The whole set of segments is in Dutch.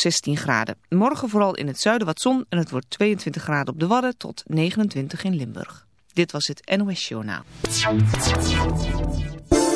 16 graden. Morgen vooral in het zuiden wat zon en het wordt 22 graden op de Wadden tot 29 in Limburg. Dit was het NOS Journaal.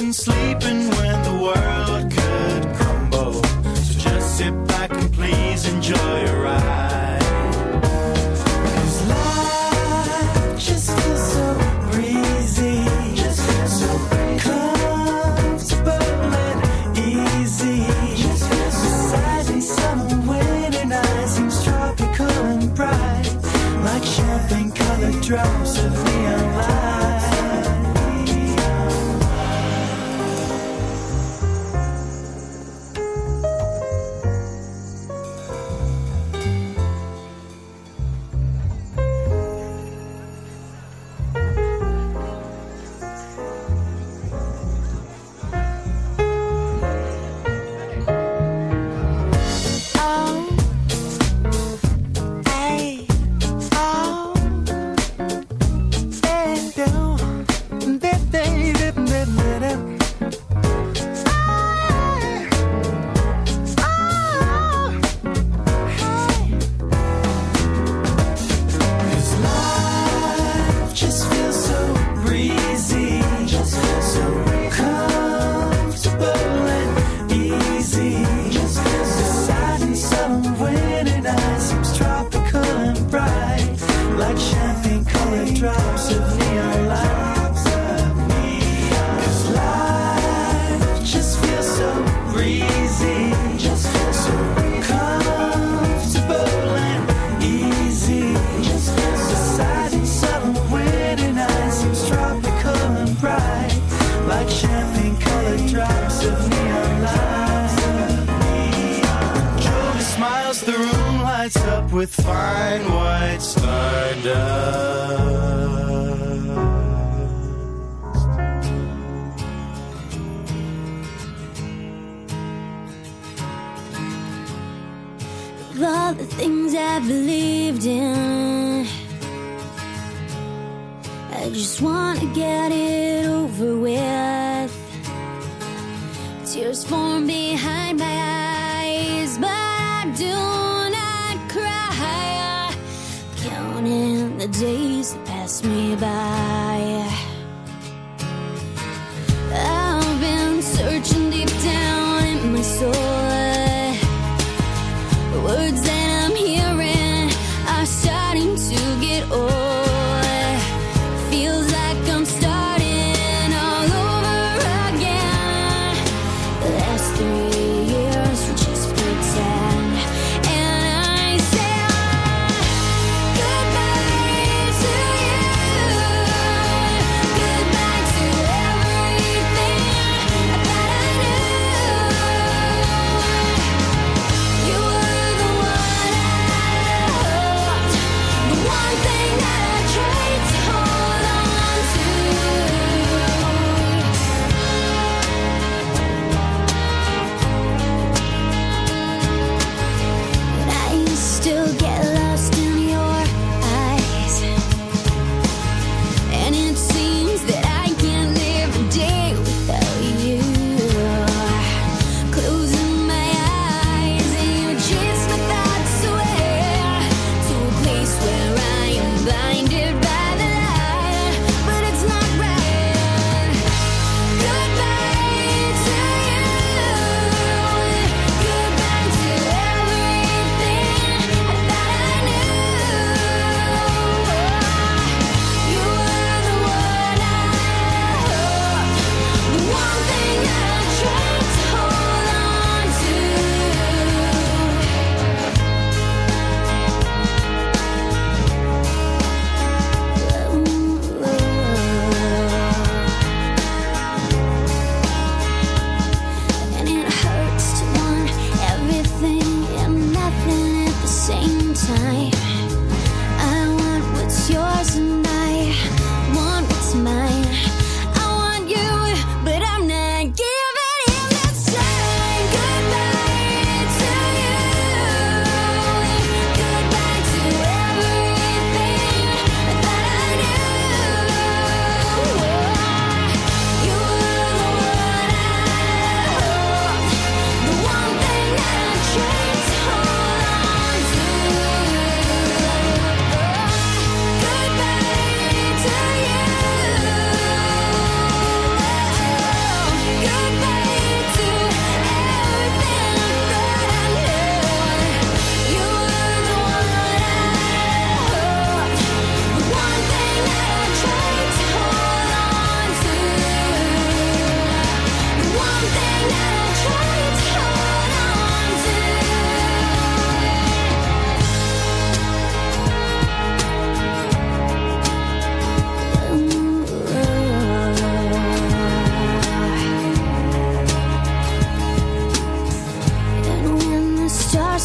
Use sleeping when the world could crumble? So just sit back and please enjoy a the room lights up with fine white stardust. Of all the things I believed in, I just want to get it over with. Tears form behind my eyes the days that pass me by.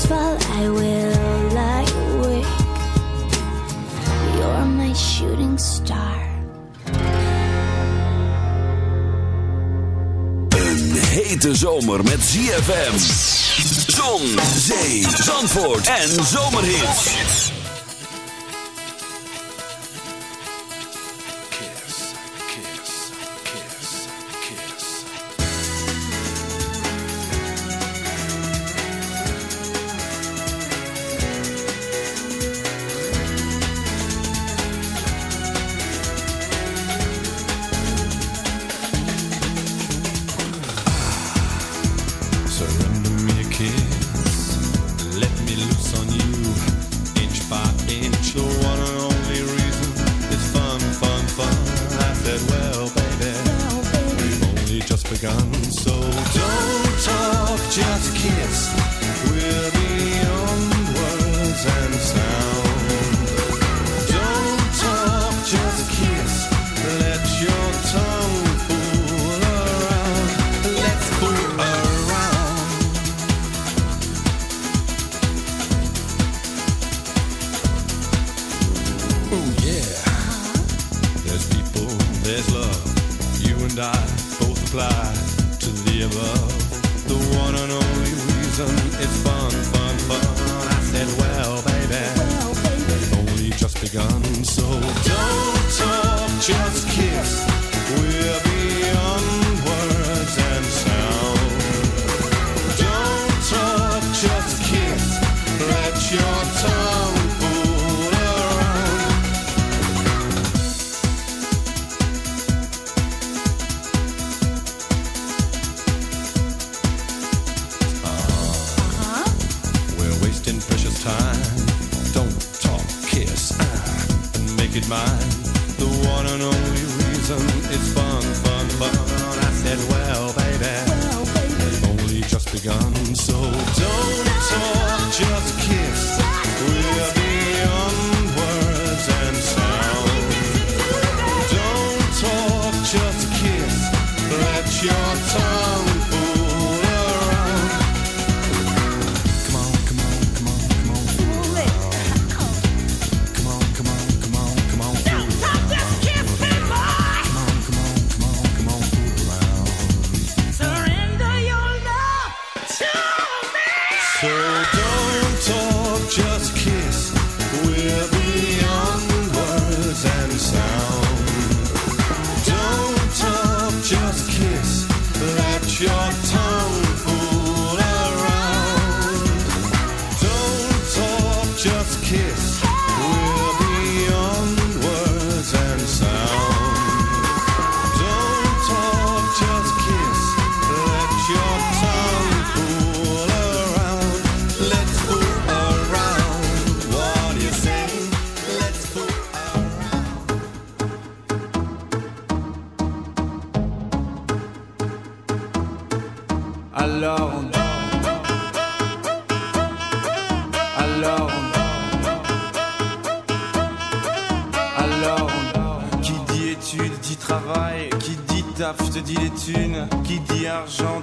Well, I will lie awake. You're my shooting star. Een hete zomer met ZFM. Zon, zee, zandvoort en zomerhit.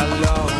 alone.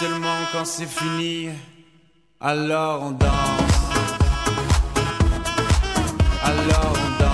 Seulement quand c'est fini, alors on danse. Alors on danse.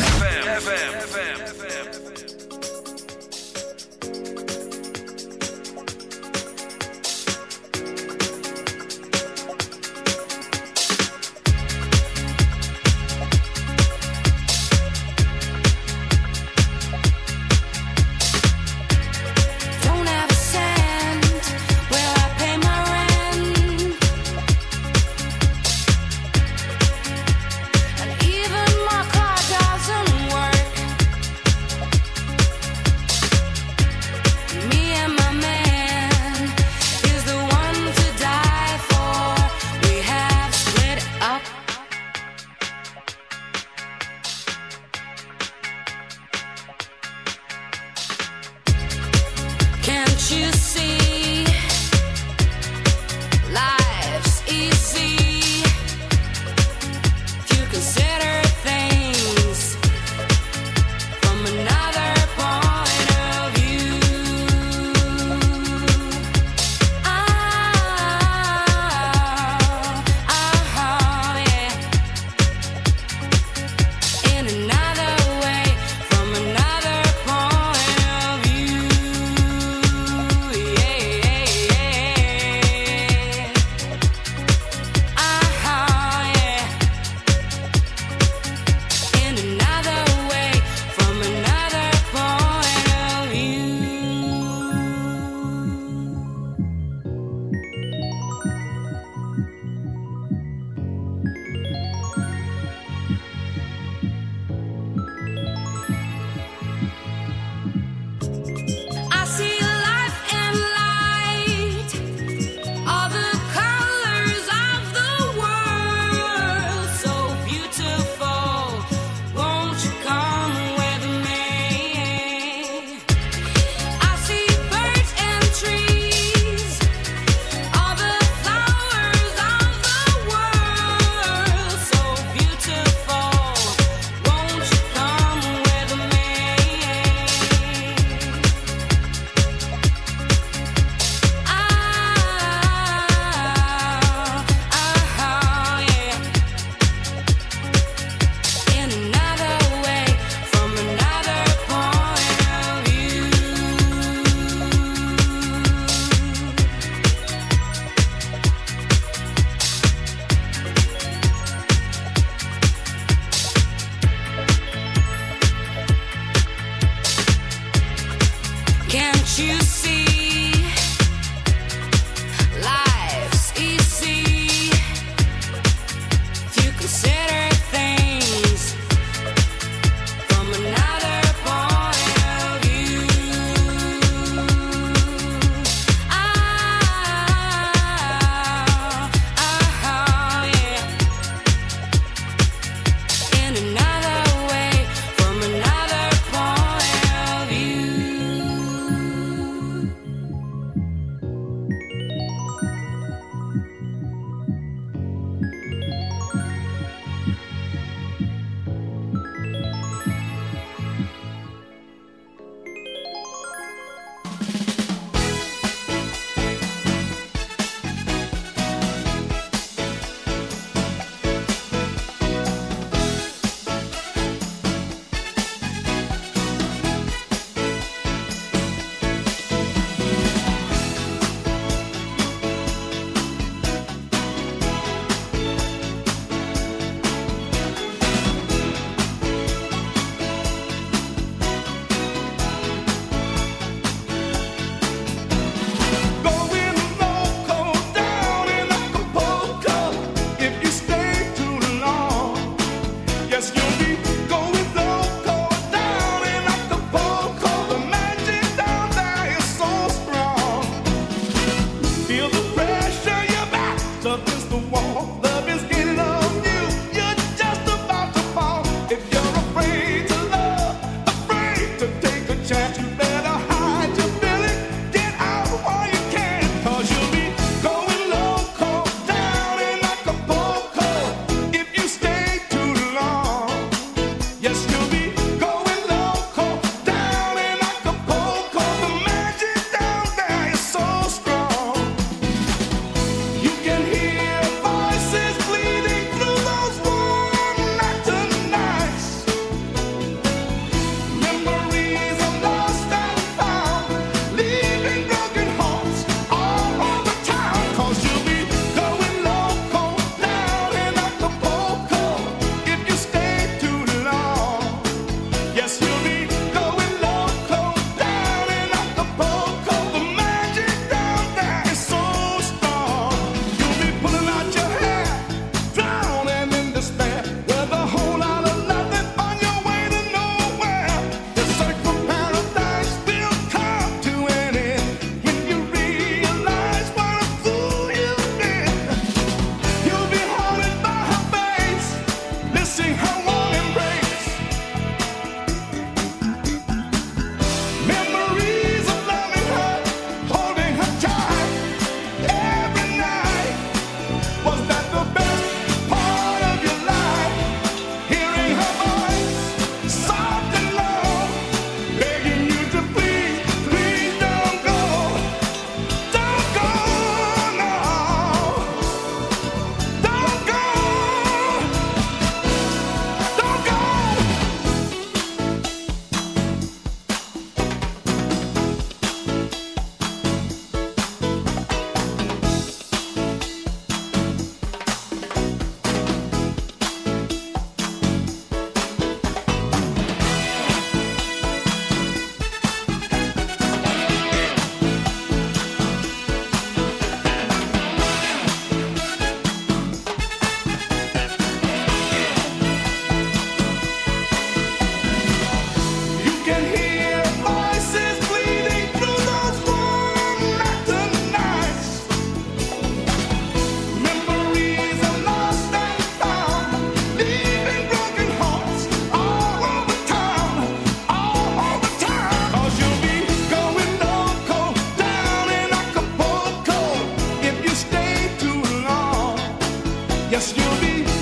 Yes, you'll be.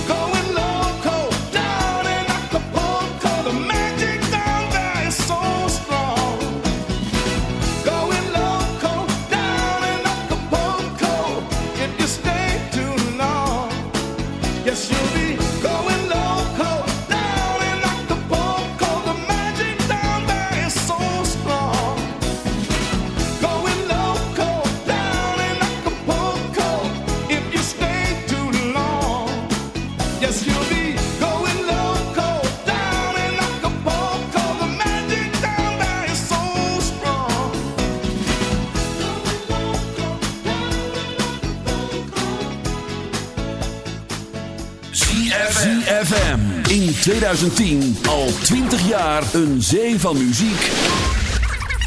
2010 al 20 jaar een zee van muziek.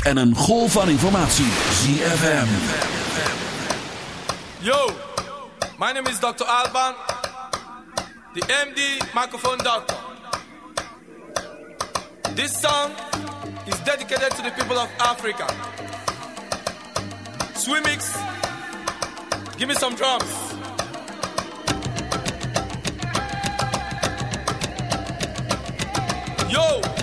En een golf van informatie. ZFM. Yo, my name is Dr. Alban, the MD microphone doctor. This song is dedicated to the people of Africa. Swimix, give me some drums.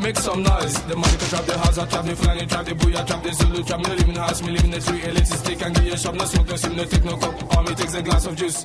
Make some noise. The money can trap the house, I trap the flying, trap the booyah, trap the Zulu, trap me the house, me live in the street, elitist stick and give you a shop, no smoke, no sim, no take no cup. All me takes a glass of juice.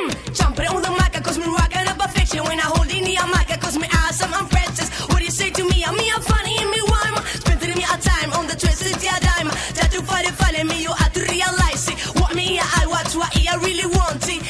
Mm, jumping on the mic, cause me rocking up a fiction. When I hold in the mic, cause me awesome, I'm precious. What do you say to me? I'm me, I'm funny, and me rhyme. Spending me time on the twisted yeah dime. That you find it funny, me, you have to realize it. What me, I watch, what I really want it.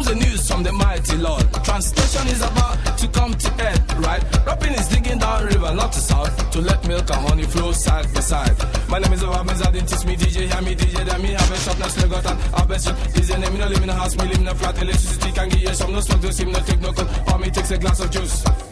Comes the news from the mighty Lord. Translation is about to come to end, right? Rapping is digging down river, not to south, to let milk and honey flow side by side. My name is Obama, didn't teach me DJ, hear me DJ, then me have a shop, now slug out and have a shop. DJ name, me no live in a house, me live in a flat, electricity can give you some, no smoke, no steam, no take no cold, or me takes a glass of juice.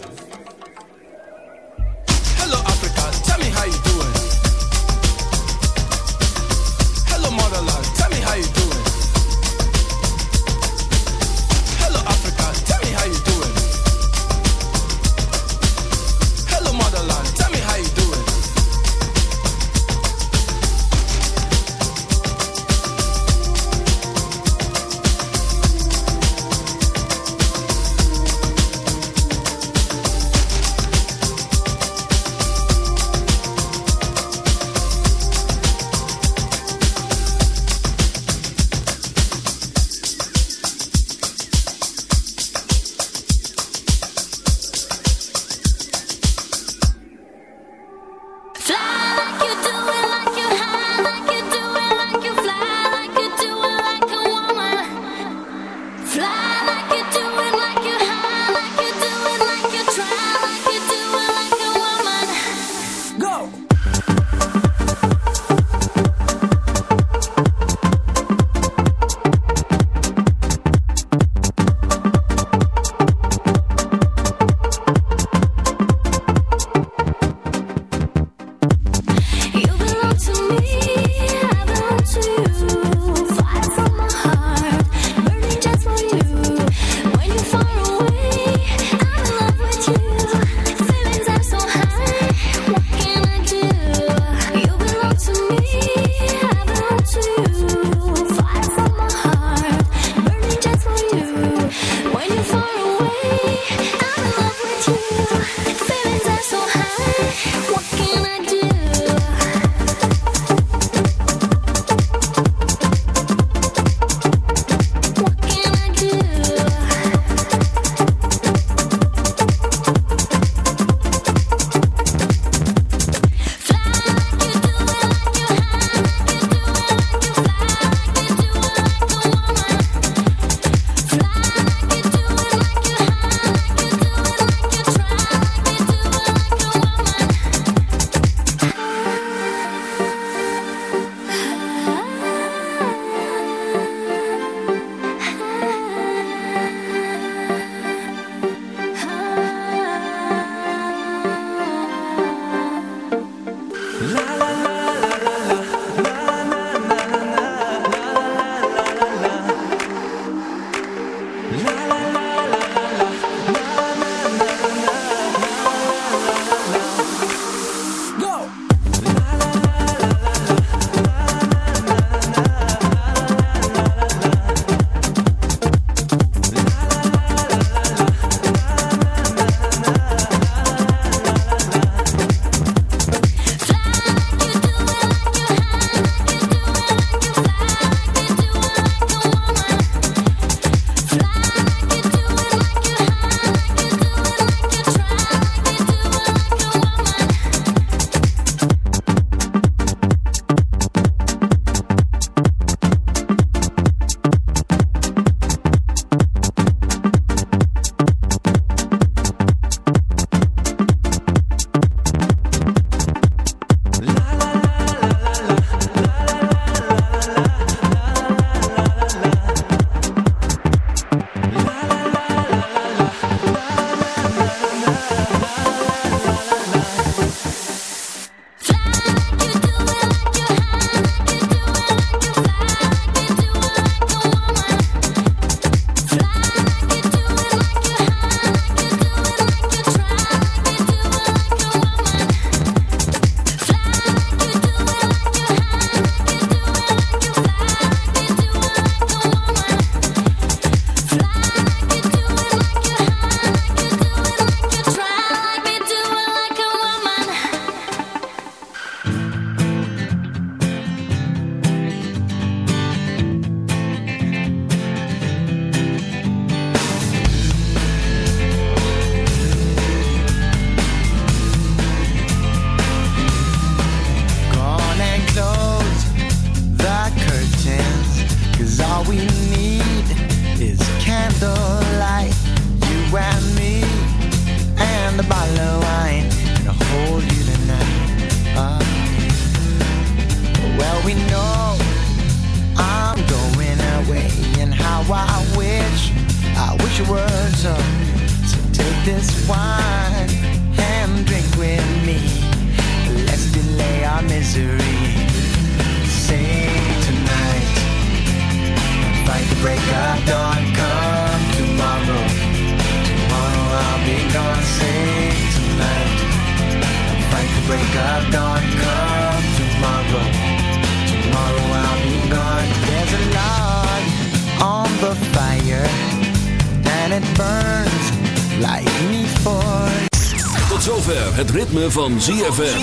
Van ZFM.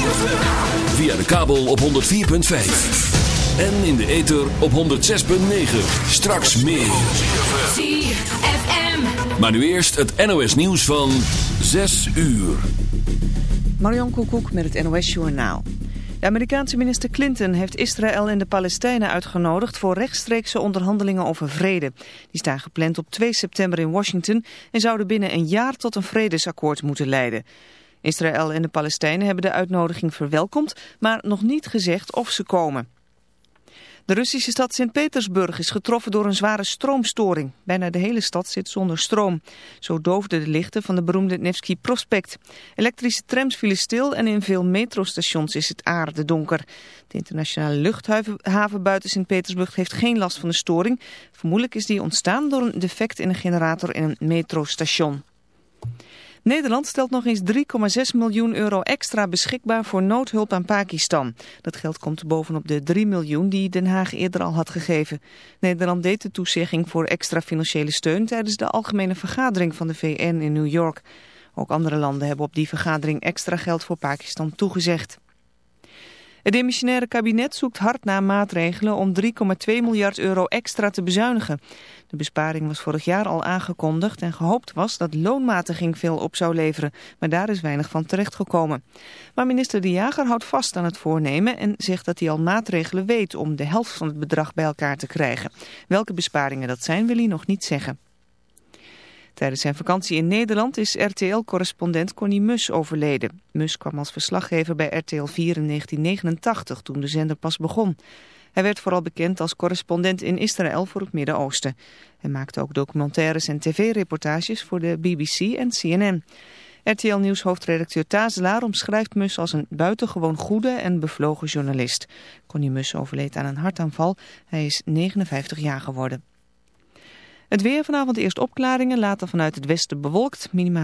Via de kabel op 104.5. En in de ether op 106.9. Straks meer. ZFM. Maar nu eerst het NOS nieuws van 6 uur. Marion Koekoek met het NOS Journaal. De Amerikaanse minister Clinton heeft Israël en de Palestijnen uitgenodigd voor rechtstreekse onderhandelingen over vrede. Die staan gepland op 2 september in Washington en zouden binnen een jaar tot een vredesakkoord moeten leiden. Israël en de Palestijnen hebben de uitnodiging verwelkomd, maar nog niet gezegd of ze komen. De Russische stad Sint-Petersburg is getroffen door een zware stroomstoring. Bijna de hele stad zit zonder stroom. Zo doofden de lichten van de beroemde Nevsky Prospect. Elektrische trams vielen stil en in veel metrostations is het aardedonker. De internationale luchthaven buiten Sint-Petersburg heeft geen last van de storing. Vermoedelijk is die ontstaan door een defect in een generator in een metrostation. Nederland stelt nog eens 3,6 miljoen euro extra beschikbaar voor noodhulp aan Pakistan. Dat geld komt bovenop de 3 miljoen die Den Haag eerder al had gegeven. Nederland deed de toezegging voor extra financiële steun tijdens de algemene vergadering van de VN in New York. Ook andere landen hebben op die vergadering extra geld voor Pakistan toegezegd. Het demissionaire kabinet zoekt hard naar maatregelen om 3,2 miljard euro extra te bezuinigen. De besparing was vorig jaar al aangekondigd en gehoopt was dat loonmatiging veel op zou leveren, maar daar is weinig van terechtgekomen. Maar minister De Jager houdt vast aan het voornemen en zegt dat hij al maatregelen weet om de helft van het bedrag bij elkaar te krijgen. Welke besparingen dat zijn wil hij nog niet zeggen. Tijdens zijn vakantie in Nederland is RTL-correspondent Connie Mus overleden. Mus kwam als verslaggever bij RTL 4 in 1989, toen de zender pas begon. Hij werd vooral bekend als correspondent in Israël voor het Midden-Oosten. Hij maakte ook documentaires en tv-reportages voor de BBC en CNN. RTL Nieuws hoofdredacteur Tazelaar omschrijft Mus als een buitengewoon goede en bevlogen journalist. Connie Mus overleed aan een hartaanval. Hij is 59 jaar geworden. Het weer vanavond eerst opklaringen, later vanuit het westen bewolkt. Minimaal